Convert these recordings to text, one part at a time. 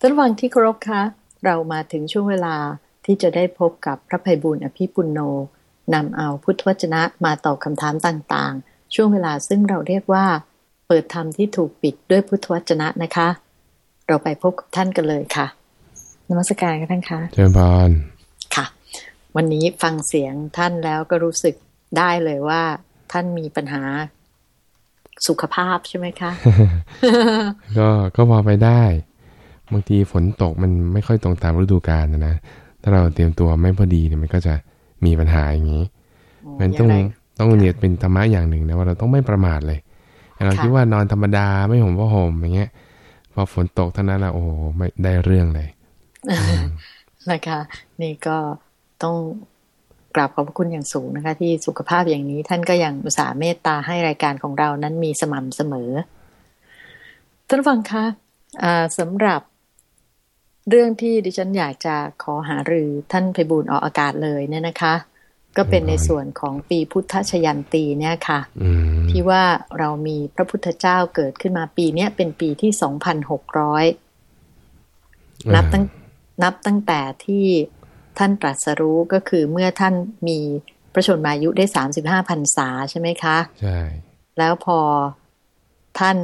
ท่านฟังที่เคารพคะ เรามาถึงช่วงเวลาที่จะได้พบกับพระภัยบุญอภิปุณโนนำเอาพุทธวจนะมาตอบคำถามต่างๆ ช่วงเวลาซึ่งเราเรียกว่า เปิดธรรมที่ถูกปิดด้วยพุทธวจนะนะคะ เราไปพบกับท่านกันเลยค่ะนมัสการกันท่านคะเจริญพรค่ะ วันนี้ฟังเสียงท่านแล้วก็รู้สึกได้เลยว่า ท่านมีปัญหาสุขภาพใช่ไหมคะ ก็ก็พอไปได้ บางทีฝนตกมันไม่ค่อยตรงตามฤดูกาลนะนะ ถ้าเราเตรียมตัวไม่พอดีเนี่ยมันก็จะมีปัญหาอย่างนี้ มันต้องอย่างไรต้องเรียนเป็นธรรมะอย่างหนึ่งนะว่าเราต้องไม่ประมาทเลยเราค่ะคิดว่านอนธรรมดาไม่ห่มผ้าห่มอย่างเงี้ย พอฝนตกเท่านั้นละโอ้โหไม่ได้เรื่องเลยนะคะ นี่ก็ต้องกราบขอบพระคุณอย่างสูงนะคะ ที่สุขภาพอย่างนี้ท่านก็ยังอุตส่าห์เมตตาให้รายการของเรานั้นมีสม่ำเสมอท่านผู้ฟังคะอ่าสำหรับ เรื่องที่ดิฉันอยากจะขอหารือท่านไพบูลย์ออกอากาศเลยเนี่ยนะคะ ก็เป็นในส่วนของปีพุทธชยันตีเนี่ยค่ะอืมที่ว่าเรามีพระพุทธเจ้าเกิดขึ้นมาปีเนี้ยเป็นปีที่2,600นับตั้งนับตั้งแต่ที่ท่านตรัสรู้ก็คือเมื่อท่านมีพระชนมายุได้35พรรษาใช่ไหมคะใช่แล้วพอท่าน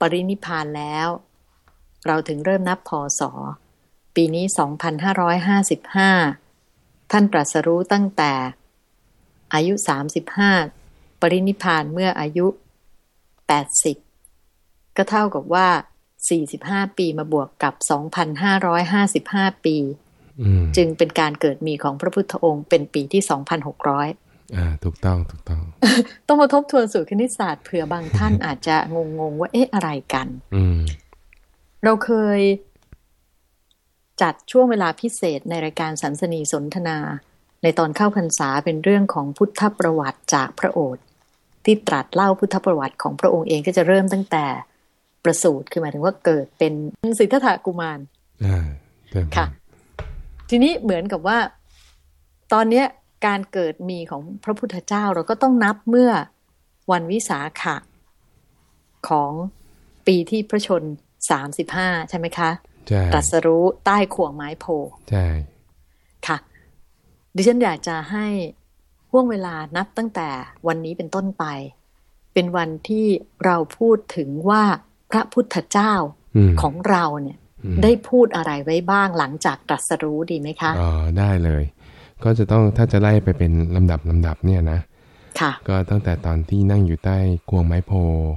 ปรินิพพานแล้ว เราถึงเริ่มนับพศ ปีนี้ 2555 ท่านตรัสรู้ตั้งแต่ อายุ 35 ปรินิพพานเมื่ออายุ 80 ก็เท่ากับว่า 45 ปีมาบวกกับ 2,555 ปีอืมจึงเป็นการเกิดมีของพระพุทธองค์เป็นปีที่ 2,600อ่าถูกต้องถูกต้อง ต้องมาทบทวนสูตรคณิตศาสตร์เผื่อบางท่านอาจจะงงๆว่าเอ๊ะอะไรกัน อืม เราเคย จัดช่วงเวลาพิเศษในรายการสันสนีสนทนา ในตอนเข้าพรรษาเป็นเรื่องของพุทธประวัติจากพระโอษฐ์ที่ตรัสเล่าพุทธประวัติของพระองค์เองก็จะเริ่มตั้งแต่ประสูติคือหมายถึงว่าเกิดเป็นสิทธัตถกุมารอ่าเจริญพรค่ะ ทีนี้เหมือนกับว่า ตอนเนี้ยการเกิดมีของพระพุทธเจ้าเราก็ต้องนับเมื่อวันวิสาขะของปีที่พระชน สามสิบห้าใช่ไหมคะใช่ตรัสรู้ใต้ขวงไม้โพธิ์ใช่ค่ะ ดิฉันอยากจะให้ห่วงเวลานับตั้งแต่วันนี้เป็นต้นไป เป็นวันที่เราพูดถึงว่าพระพุทธเจ้าอืมของเราเนี่ยอืมได้พูดอะไรไว้บ้างหลังจากตรัสรู้ดีไหมคะอ๋อได้เลย ก็จะต้องถ้าจะไล่ไปเป็นลำดับลำดับเนี่ยนะค่ะก็ตั้งแต่ตอนที่นั่งอยู่ใต้กวงไม้โพธิ์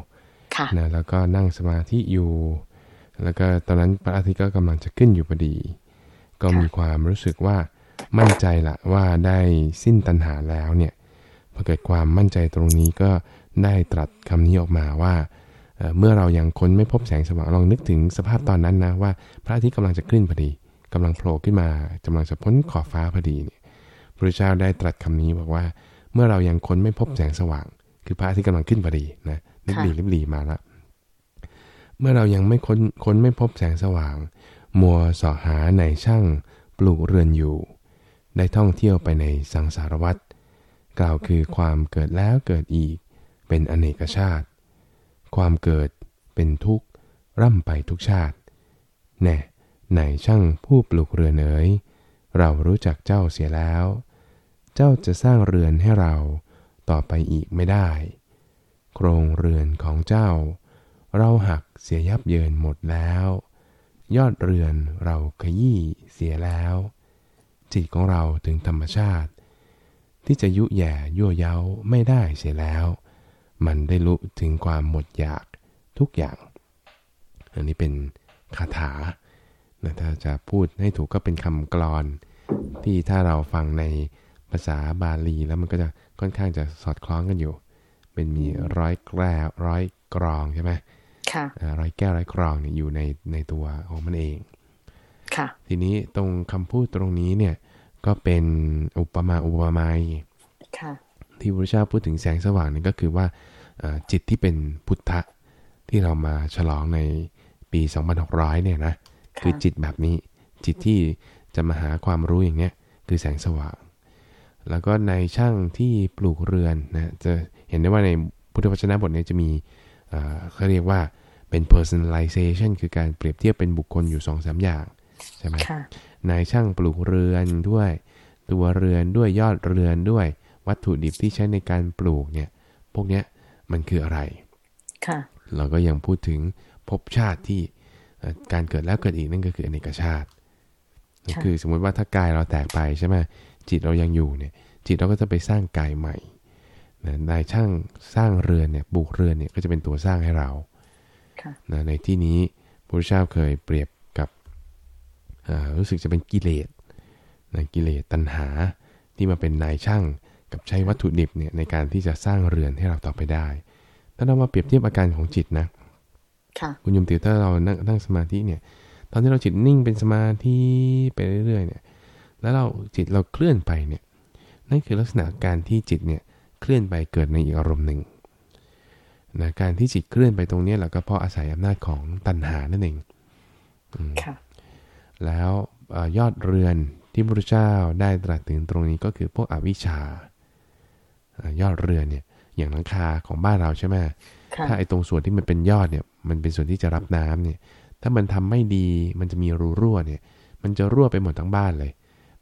ค่ะนะแล้วก็นั่งสมาธิอยู่ แล้วก็ตอนนั้นพระอาทิตย์ก็กำลังจะขึ้นอยู่พอดี ก็มีความรู้สึกว่ามั่นใจละว่าได้สิ้นตัณหาแล้วเนี่ยพอเกิดความมั่นใจตรงนี้ก็ได้ตรัสคำนี้ออกมาว่าเเมื่อเรายังค้นไม่พบแสงสว่างลองนึกถึงสภาพตอนนั้นนะว่าพระอาทิตย์กำลังจะขึ้นพอดีกำลังโผล่ขึ้นมากำลังจะพ้นขอบฟ้าพอดีเนี่ยพระเจ้าได้ตรัสคำนี้บอกว่า เมื่อเรายังค้นไม่พบแสงสว่าง คือพระอาทิตย์กำลังขึ้นพอดีนะลิบหลีลิบหลีมาละ เมื่อเรายังไม่ค้นค้นไม่พบแสงสว่าง มัวสาะหาในช่างปลูกเรือนอยู่ ได้ท่องเที่ยวไปในสังสารวัฏกล่าวคือความเกิดแล้วเกิดอีก เป็นอเนกชาติ ความเกิดเป็นทุกข์ร่ำไปทุกชาติ แน่ไหนช่างผู้ปลูกเรือนเอ๋ยเรารู้จักเจ้าเสียแล้ว เจ้าจะสร้างเรือนให้เราต่อไปอีกไม่ได้ โครงเรือนของเจ้า เราหักเสียยับเยินหมดแล้ว ยอดเรือนเราขยี้เสียแล้ว จิตของเราถึงธรรมชาติ ที่จะยุแย่ยั่วเย้าไม่ได้เสียแล้ว มันได้รู้ถึงความหมดอยากทุกอย่าง อันนี้เป็นคาถานะถ้าจะพูดให้ถูกก็เป็นคำกลอนที่ถ้าเราฟังในภาษาบาลีแล้วมันก็จะค่อนข้างจะสอดคล้องกันอยู่ เป็นมีร้อยแกล้ร้อยกรองใช่ไหม ร้อยแก้วร้อยกรองเนี่ยอยู่ในในตัวของมันเองค่ะ ทีนี้ตรงคำพูดตรงนี้เนี่ย ก็เป็นอุปมาอุปไมยค่ะที่พระเจ้าพูดถึงแสงสว่างนี่ก็คือว่าเอ่อจิตที่เป็นพุทธะที่เรามาฉลองในปี2600เนี่ยนะค่ะคือจิตแบบนี้จิตที่จะมาหาความรู้อย่างเนี้ยคือแสงสว่าง แล้วก็ในช่างที่ปลูกเรือนนะจะเห็นได้ว่าในพุทธวจนะบทนี้จะมีเอ่อเขาเรียกว่า เป็น personalization คือการเปรียบเทียบเป็นบุคคลอยู่2อสอย่าง ใช่ไหมค่ะนายช่างปลูกเรือนด้วย ตัวเรือนด้วยยอดเรือนด้วย วัตถุดิบที่ใช้ในการปลูกเนี่ย พวกเนี้ยมันคืออะไร ค่ะ เราก็ยังพูดถึงภพชาติที่เอ่อการเกิดแล้วเกิดอีกนั่นก็คืออเนกชาตินั่นค่ะคือสมมุติว่าถ้ากายเราแตกไปใช่ไหมจิตเรายังอยู่เนี่ย จิตเราก็จะไปสร้างกายใหม่นะนายช่างสร้างเรือนเนี่ยปลูกเรือนเนี่ยก็จะเป็นตัวสร้างให้เราค่ะ นะในที่นี้พระพุทธเจ้าเคยเปรียบกับเอ่อรู้สึกจะเป็นกิเลสนะกิเลสตัณหาที่มาเป็นนายช่างกับใช้วัตถุดิบเนี่ยในการที่จะสร้างเรือนให้เราต่อไปได้ ถ้าเรามาเปรียบเทียบอาการของจิตนะค่ะคุณโยมติวถ้าเรานั่งนั่งสมาธิเนี่ย ตอนที่เราจิตนิ่งเป็นสมาธิไปเรื่อยๆเนี่ย แล้วเราจิตเราเคลื่อนไปเนี่ย นั่นคือลักษณะการที่จิตเนี่ยเคลื่อนไปเกิดในอีกอารมณ์หนึ่ง นะการที่จิตเคลื่อนไปตรงเนี้ยเราก็เพราะอาศัยอำนาจของตัณหานั่นเองอืมค่ะแล้วเอ่อยอดเรือนที่พระพุทธเจ้าได้ตรัสถึงตรงนี้ก็คือพวกอวิชชาเอ่อยอดเรือนเนี่ยอย่างหลังคาของบ้านเราใช่ไหมค่ะถ้าไอ้ตรงส่วนที่มันเป็นยอดเนี่ย มันเป็นส่วนที่จะรับน้ำเนี่ย ถ้ามันทำไม่ดีมันจะมีรูรั่วเนี่ย มันจะรั่วไปหมดทั้งบ้านเลย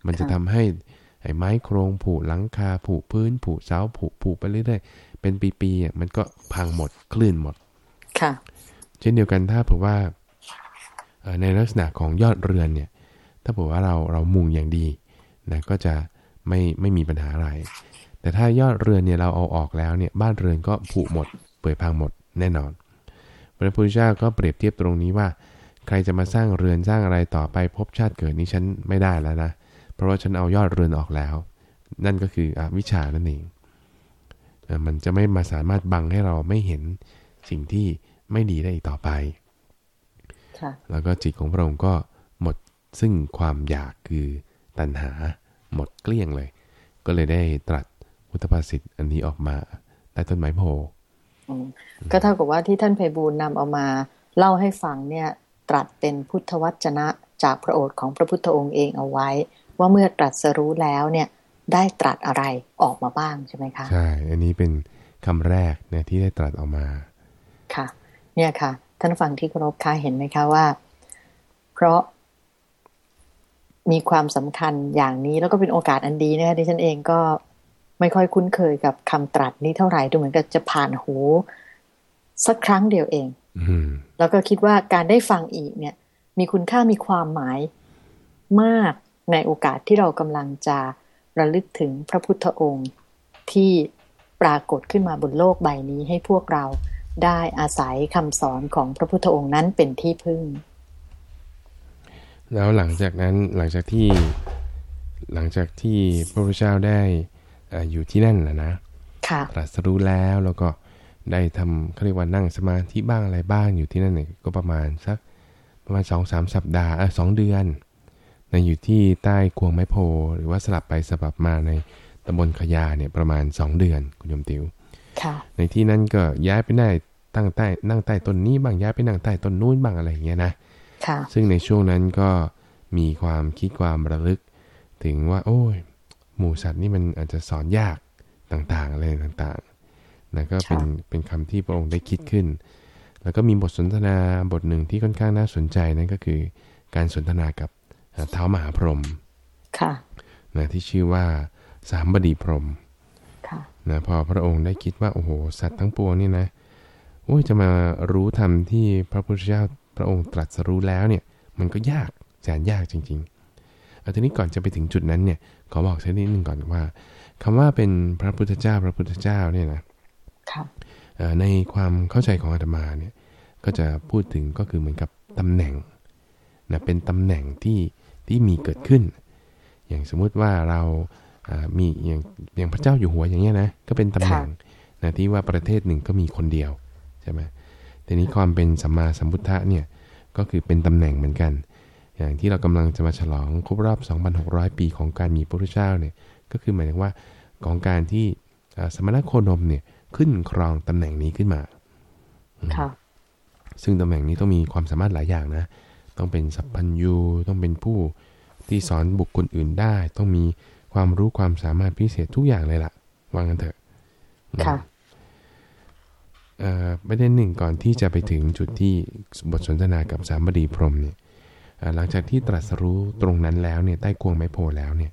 มันจะทำให้ไอ้ไม้โครงผุหลังคาผุพื้นผุเสาผุผุไปเรื่อยๆ เป็นปีๆอะมันก็พังหมดคลื่นหมด ค่ะ เช่นเดียวกันถ้าเผื่อว่าเอ่อในลักษณะของยอดเรือนเนี่ย ถ้าเผื่อว่าเราเรามุงอย่างดีนะก็จะไม่ไม่มีปัญหาอะไร แต่ถ้ายอดเรือนเนี่ยเราเอาออกแล้วเนี่ยบ้านเรือนก็ผุหมด เปื่อยพังหมดแน่นอน พระพุทธเจ้าก็เปรียบเทียบตรงนี้ว่า ใครจะมาสร้างเรือนสร้างอะไรต่อไปพบชาติเกิดนี้ฉันไม่ได้แล้วนะ เพราะว่าฉันเอายอดเรือนออกแล้ว นั่นก็คืออวิชชานั่นเองเอ่อ มันจะไม่มาสามารถบังให้เราไม่เห็นสิ่งที่ไม่ดีได้อีกต่อไปค่ะแล้วก็จิตของพระองค์ก็หมดซึ่งความอยากคือตัณหาหมดเกลี้ยงเลย ก็เลยได้ตรัสพุทธภาษิตอันนี้ออกมาใต้ต้นไม้โพธิ์อืมก็เท่ากับว่าที่ท่านไพบูลย์นำเอามา เล่าให้ฟังเนี่ยตรัสเป็นพุทธวจนะจากพระโอษฐ์ของพระพุทธองค์เองเอาไว้ ว่าเมื่อตรัสรู้แล้วเนี่ย ได้ตรัสอะไรออกมาบ้างใช่ไหมคะใช่ อันนี้เป็นคำแรกนะที่ได้ตรัสออกมา ค่ะ เนี่ยค่ะ ท่านผู้ฟังที่เคารพคะเห็นไหมคะว่า เพราะมีความสำคัญอย่างนี้แล้วก็เป็นโอกาสอันดีนะคะดิฉันเองก็ไม่ค่อยคุ้นเคยกับคำตรัสนี้เท่าไหร่ดูเหมือนกับจะผ่านหูสักครั้งเดียวเองอืมแล้วก็คิดว่าการได้ฟังอีกเนี่ย มีคุณค่ามีความหมายมากในโอกาสที่เรากำลังจะ ระลึกถึงพระพุทธองค์ที่ปรากฏขึ้นมาบนโลกใบนี้ให้พวกเราได้อาศัยคำสอนของพระพุทธองค์นั้นเป็นที่พึ่ง แล้วหลังจากนั้นหลังจากที่หลังจากที่พระพุทธเจ้าได้เอ่ออยู่ที่นั่นนะนะค่ะตรัสรู้แล้วแล้วก็ได้ทำเขาเรียกว่านั่งสมาธิบ้างอะไรบ้างอยู่ที่นั่นเนี่ยก็ประมาณสักประมาณสองสามสัปดาห์เออสองเดือน นะอยู่ที่ใต้ควงไม้โพธิ์หรือว่าสลับไปสลับมาในตำบลขยาเนี่ยประมาณ 2 เดือนคุณโยมติวค่ะในที่นั้นก็ย้ายไปได้ตั้งใต้นั่งใต้ต้นนี้บ้างย้ายไปนั่งใต้ต้นนู้นบ้างอะไรอย่างเงี้ยนะค่ะซึ่งในช่วงนั้นก็มีความคิดความระลึก ถึงว่า โอ้ย หมูสัตว์นี่มันอาจจะสอนยากต่างๆอะไรต่างๆนะก็เป็นค่ะเป็นคำที่พระองค์ได้คิดขึ้น แล้วก็มีบทสนทนาบทหนึ่งที่ค่อนข้างน่าสนใจนั่นก็คือการสนทนากับ เอ่อเท้ามหาพรหมค่ะนะที่ชื่อว่าสามบดีพรหมค่ะนะพอพระองค์ได้คิดว่าโอ้โหสัตว์ทั้งปวงนี่นะโอ้ยจะมารู้ธรรมที่พระพุทธเจ้าพระองค์ตรัสรู้แล้วเนี่ย มันก็ยากแสนยากจริงๆเอาทีนี้ก่อนจะไปถึงจุดนั้นเนี่ยขอบอกสักนิดนึงก่อนว่าคำว่าเป็นพระพุทธเจ้า พระพุทธเจ้าเนี่ยนะค่ะเอ่อในความเข้าใจของอาตมาเนี่ยก็จะพูดถึงก็คือเหมือนกับตำแหน่งนะเป็นตำแหน่งที่ ที่มีเกิดขึ้น อย่างสมมุติว่าเราอ่ามีอย่างอย่างพระเจ้าอยู่หัวอย่างเงี้ยนะก็เป็นตำแหน่งนะที่ว่าประเทศหนึ่งก็มีคนเดียวใช่ไหมทีนี้ความเป็นสัมมาสัมพุทธะเนี่ยก็คือเป็นตำแหน่งเหมือนกัน อย่างที่เรากำลังจะมาฉลองครบรอบ 2,600 ปีของการมีพระพุทธเจ้าเนี่ยก็คือหมายถึงว่าของการที่อ่าสมณโคดมเนี่ยขึ้นครองตำแหน่งนี้ขึ้นมาค่ะซึ่งตำแหน่งนี้ต้องมีความสามารถหลายอย่างนะ ต้องเป็นสัพพัญญูต้องเป็นผู้ที่สอนบุคคลอื่นได้ ต้องมีความรู้ความสามารถพิเศษทุกอย่างเลยล่ะว่างันเถอะค่ะประเด็นหนึ่งก่อนที่จะไปถึงจุดที่บทสนทนากับสามบดีพรหมเนี่ยหลังจากที่ตรัสรู้ตรงนั้นแล้วเนี่ยใต้กวงไม้โพแล้วเนี่ย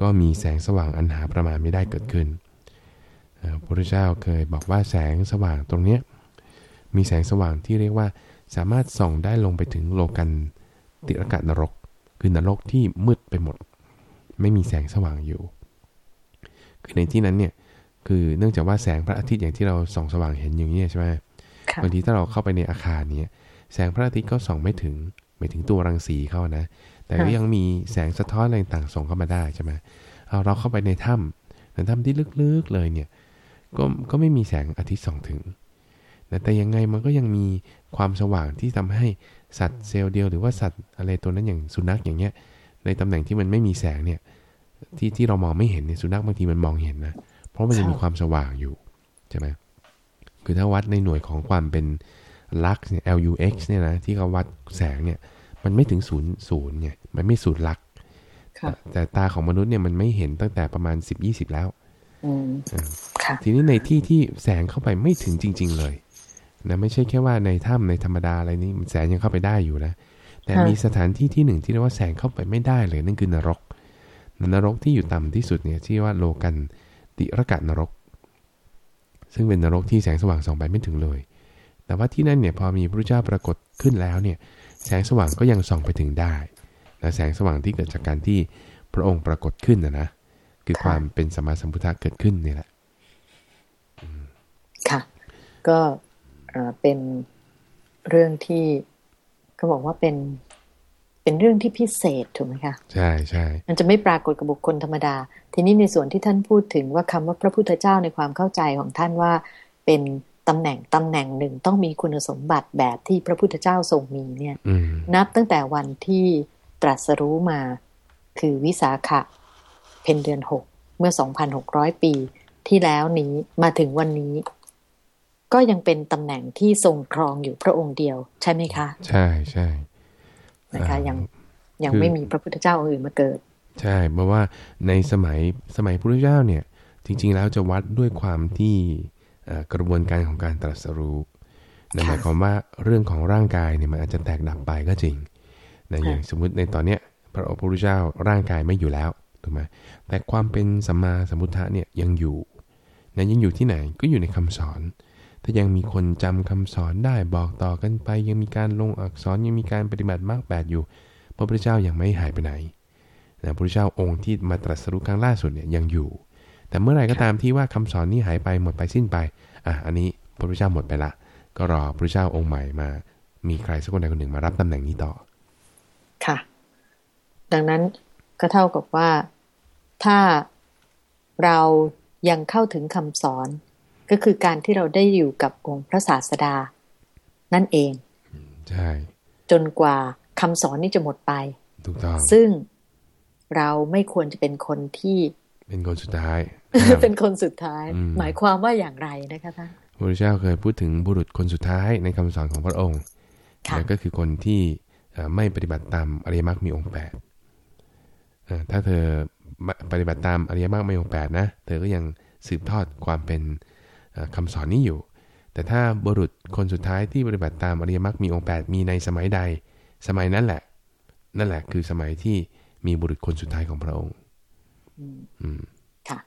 ก็มีแสงสว่างอันหาประมาณไม่ได้เกิดขึ้นพระพุทธเจ้าเคยบอกว่าแสงสว่างตรงเนี้ยมีแสงสว่างที่เรียกว่า สามารถส่องได้ลงไปถึงโลกันติรกะนรก คือนรกที่มืดไปหมด ไม่มีแสงสว่างอยู่ คือในที่นั้นเนี่ยคือเนื่องจากว่าแสงพระอาทิตย์อย่างที่เราส่องสว่างเห็นอย่างนี้ใช่ไหมบางทีถ้าเราเข้าไปในอาคารนี้แสงพระอาทิตย์ก็ส่องไม่ถึงไม่ถึงตัวรังสีเข้านะ แต่ก็ยังมีแสงสะท้อนอะไรต่างส่งเข้ามาได้ใช่ไหมเอาเราเข้าไปในถ้ำในถ้ำที่ลึกๆเลยเนี่ย ก็ก็ไม่มีแสงอาทิตย์ส่องถึง แต่ยังไงมันก็ยังมี ความสว่างที่ทำให้สัตว์เซลล์เดียวหรือว่าสัตว์อะไรตัวนั้นอย่างสุนัขอย่างเงี้ย ในตำแหน่งที่มันไม่มีแสงเนี่ย ที่ที่เรามองไม่เห็นเนี่ยสุนัขบางทีมันมองเห็นนะ เพราะมันจะมีความสว่างอยู่ใช่ไหมคือถ้าวัดในหน่วยของความเป็นลักเนี่ย LUX เนี่ยนะที่เขาวัดแสงเนี่ย มันไม่ถึงศูนย์ศูนย์ไงมันไม่ศูนย์ลักแต่ตาของมนุษย์เนี่ยมันไม่เห็นตั้งแต่ประมาณสิบยี่สิบแล้วทีนี้ในที่ที่แสงเข้าไปไม่ถึงจริง ๆ เลย นะไม่ใช่แค่ว่าในถ้ำในธรรมดาอะไรนี้แสงยังเข้าไปได้อยู่นะ แต่มีสถานที่ที่หนึ่งที่เรียกว่าแสงเข้าไปไม่ได้เลยนั่นคือนรก นรกที่อยู่ต่ำที่สุดเนี่ยที่ว่าโลกันติรกะนรก ซึ่งเป็นนรกที่แสงสว่างส่องไปไม่ถึงเลย แต่ว่าที่นั่นเนี่ยพอมีพระเจ้าปรากฏขึ้นแล้วเนี่ยแสงสว่างก็ยังส่องไปถึงได้และแสงสว่างที่เกิดจากการที่พระองค์ปรากฏขึ้นนะนะคือความเป็นสมาสัมพุทธะเกิดขึ้นนี่แหละค่ะ ก็ เป็นเรื่องที่ก็บอกว่าเป็นเป็นเรื่องที่พิเศษถูกไหมคะใช่ใช่มันจะไม่ปรากฏกับบุคคลธรรมดา ทีนี้ในส่วนที่ท่านพูดถึงว่าคำว่าพระพุทธเจ้าในความเข้าใจของท่านว่าเป็นตำแหน่งตำแหน่งหนึ่งต้องมีคุณสมบัติแบบที่พระพุทธเจ้าทรงมีเนี่ยนับตั้งแต่วันที่ตรัสรู้มาคือวิสาขะเพนเดือนหกเมื่อสองพันหกร้อยปีที่แล้วนี้มาถึงวันนี้ ก็ยังเป็นตำแหน่งที่ทรงครองอยู่พระองค์เดียว ใช่ไหมคะ ใช่ใช่นะคะยังยังไม่มีพระพุทธเจ้าอื่นมาเกิด ใช่เพราะว่าในสมัยสมัยพระพุทธเจ้าเนี่ย จริง ๆ แล้วจะวัดด้วยความที่กระบวนการของการตรัสรู้นั่นหมายความว่าเรื่องของร่างกายเนี่ยมันอาจจะแตกดับไปก็จริงนะอย่างสมมุติในตอนเนี้ยพระพุทธเจ้าร่างกายไม่อยู่แล้วถูกไหมแต่ความเป็นสัมมาสัมพุทธะเนี่ยยังอยู่นะยังอยู่ที่ไหนก็อยู่ในคำสอน ถ้ายังมีคนจำคำสอนได้บอกต่อกันไป ยังมีการลงอักษรยังมีการปฏิบัติมากแปดอยู่ พระพุทธเจ้ายังไม่หายไปไหนนะพระพุทธเจ้าองค์ที่มาตรัสรู้ครั้งล่าสุดเนี่ยยังอยู่ แต่เมื่อไหร่ก็ตามที่ว่าคำสอนนี้หายไปหมดไปสิ้นไปอะอันนี้พระพุทธเจ้าหมดไปละ ก็รอพระพุทธเจ้าองค์ใหม่มา มีใครสักคนใดคนหนึ่งมารับตำแหน่งนี้ต่อ ค่ะ ดังนั้นก็เท่ากับว่าถ้าเรายังเข้าถึงคำสอน ก็คือการที่เราได้อยู่กับองค์พระศาสดา นั่นเองใช่จนกว่าคำสอนนี้จะหมดไปถูกต้องซึ่งเราไม่ควรจะเป็นคนที่เป็นคนสุดท้าย เป็นคนสุดท้าย หมายความว่าอย่างไรนะคะท่านพระเจ้าเคยพูดถึงบุรุษคนสุดท้ายในคำสอนของพระองค์นั่นก็คือคนที่ไม่ปฏิบัติตามอริยมรรคมีองค์แปดถ้าเธอปฏิบัติตามอริยมรรคมีองค์แปดนะ เธอก็ยังสืบทอดความเป็น คำสอนนี้อยู่ แต่ถ้าบุรุษคนสุดท้ายที่ปฏิบัติตามอริยมรรคมีองค์8มีในสมัยใด สมัยนั้นแหละ นั่นแหละคือสมัยที่มีบุรุษคนสุดท้ายของพระองค์ค่ะ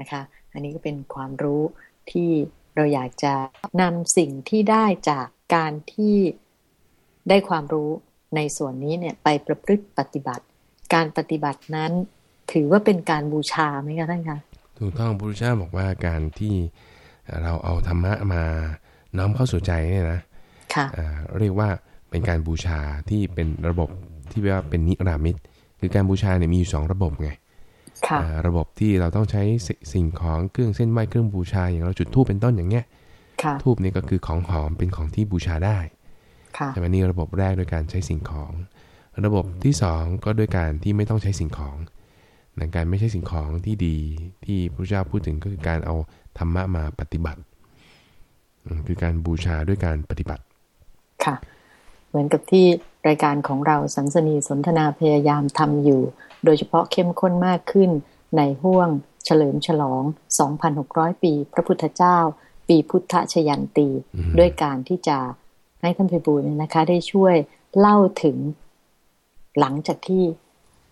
นะคะ อันนี้ก็เป็นความรู้ที่เราอยากจะนำสิ่งที่ได้จากการที่ได้ความรู้ในส่วนนี้เนี่ยไปประพฤติปฏิบัติ การปฏิบัตินั้นถือว่าเป็นการบูชาไหมคะท่านคะถูกต้องพระพุทธเจ้าบอกว่าการที่ เราเอาธรรมะมาน้อมเข้าสู่ใจเนี่ยนะเรียกว่าเป็นการบูชาที่เป็นระบบที่เรียกว่าเป็นนิรามิตคือการบูชาเนี่ยมีอยู่สองระบบไงระบบที่เราต้องใช้สิ่งของเครื่องเส้นไหว้เครื่องบูชาอย่างเราจุดธูปเป็นต้นอย่างเงี้ยทูบนี่ก็คือของหอมเป็นของที่บูชาได้แต่วันนี้ระบบแรกโดยการใช้สิ่งของ ระบบที่สองก็ด้วยการที่ไม่ต้องใช้สิ่งของในการไม่ใช่สิ่งของที่ดีที่พระเจ้าพูดถึงก็คือการเอา ธรรมะมาปฏิบัติ คือการบูชาด้วยการปฏิบัติ ค่ะ เหมือนกับที่รายการของเราสันสนีสนทนาพยายามทำอยู่ โดยเฉพาะเข้มข้นมากขึ้นในห่วงเฉลิมฉลอง 2,600 ปี พระพุทธเจ้า ปีพุทธชยันตี ด้วยการที่จะให้ท่านพิบูลเนี่ยนะคะ ได้ช่วยเล่าถึงหลังจากที่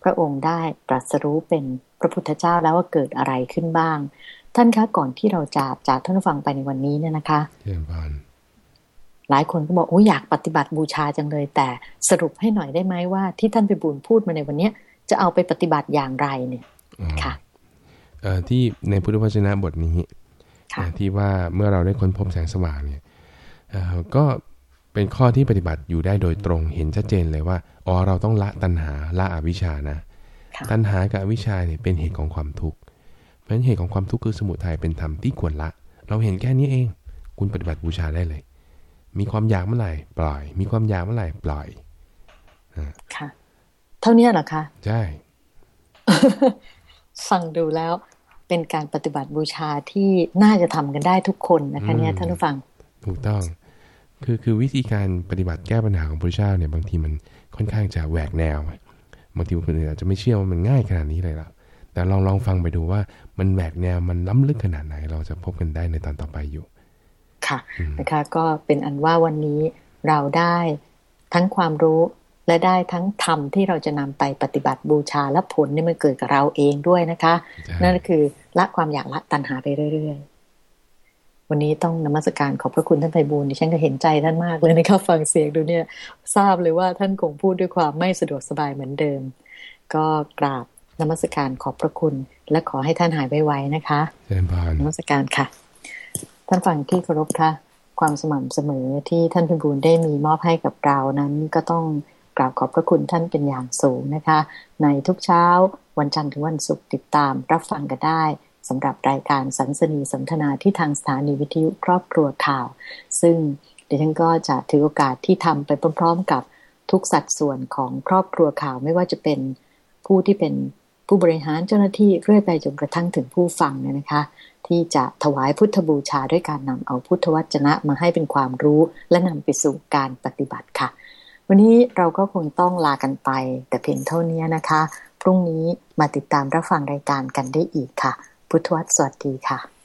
พระองค์ได้ตรัสรู้เป็นพระพุทธเจ้าแล้วว่าเกิดอะไรขึ้นบ้างท่านคะก่อนที่เราจะจากท่านฟังไปในวันนี้เนี่ยนะคะเยี่ยมบานหลายคนก็บอกโอ้อยากปฏิบัติบูชาจังเลย แต่สรุปให้หน่อยได้ไหมว่าที่ท่านไปบุญพูดมาในวันนี้จะเอาไปปฏิบัติอย่างไรเนี่ยค่ะที่ในพุทธวจนะบทนี้ที่ว่าเมื่อเราได้ค้นพบแสงสว่างเนี่ยก็เป็นข้อที่ปฏิบัติอยู่ได้โดยตรงเห็นชัดเจนเลยว่าอ๋อเราต้องละตัณหาละอวิชานะ ตัณหากับอวิชาเนี่ยเป็นเหตุของความทุกข์ เพราะฉะนั้นเหตุของความทุกข์คือสมุทัยเป็นธรรมที่ควรละ เราเห็นแค่นี้เอง คุณปฏิบัติบูชาได้เลย มีความอยากเมื่อไหร่ ปล่อย มีความอยากเมื่อไหร่ปล่อยค่ะ เท่านี้เหรอคะ ใช่ ฟังดูแล้วเป็นการปฏิบัติบูชาที่น่าจะทำกันได้ทุกคนนะคะเนี่ยท่านผู้ฟัง ถูกต้อง คือคือวิธีการปฏิบัติแก้ปัญหาของพระเจ้าเนี่ยบางทีมันค่อนข้างจะแหวกแนว บางทีคนอื่นอาจจะไม่เชื่อว่ามันง่ายขนาดนี้เลยล่ะ แต่ลองลองฟังไปดูว่ามันแหวกแนวมันล้ำลึกขนาดไหน เราจะพบกันได้ในตอนต่อไปอยู่ ค่ะนะคะก็เป็นอันว่าวันนี้เราได้ทั้งความรู้และได้ทั้งธรรมที่เราจะนำไปปฏิบัติบูชาและผลนี่มันเกิดกับเราเองด้วยนะคะ นั่นก็คือละความอยากละตัณหาไปเรื่อยๆ วันนี้ต้องนมัสการขอบพระคุณท่านไพบูลดิฉันก็เห็นใจท่านมากเลยนะคะฟังเสียงดูเนี่ย ทราบเลยว่าท่านคงพูดด้วยความไม่สะดวกสบายเหมือนเดิม ก็กราบ นมัสการขอบพระคุณ และขอให้ท่านหายไวๆนะคะนมัสการค่ะ ท่านฟังที่เคารพค่ะ ความสม่ำเสมอที่ท่านพิบูลได้มีมอบให้กับเรานั้นก็ต้องกราบขอบพระคุณท่านเป็นอย่างสูงนะคะ ในทุกเช้าวันจันทร์ถึงวันศุกร์ติดตามรับฟังกันได้สำหรับรายการสันสนีสนทนาที่ทางสถานีวิทยุครอบครัวข่าว ซึ่งดิฉันก็จะถือโอกาสที่ทำไปพร้อม ๆ กับทุกสัดส่วนของครอบครัวข่าวไม่ว่าจะเป็นผู้ที่เป็น ผู้บริหารเจ้าหน้าที่เรื่อยไปจนกระทั่งถึงผู้ฟังเนี่ยนะคะ ที่จะถวายพุทธบูชาด้วยการนำเอาพุทธวจนะมาให้เป็นความรู้และนำไปสู่การปฏิบัติค่ะ วันนี้เราก็คงต้องลากันไป แต่เพียงเท่านี้นะคะ พรุ่งนี้มาติดตามรับฟังรายการกันได้อีกค่ะ พุทธวัตรสวัสดีค่ะ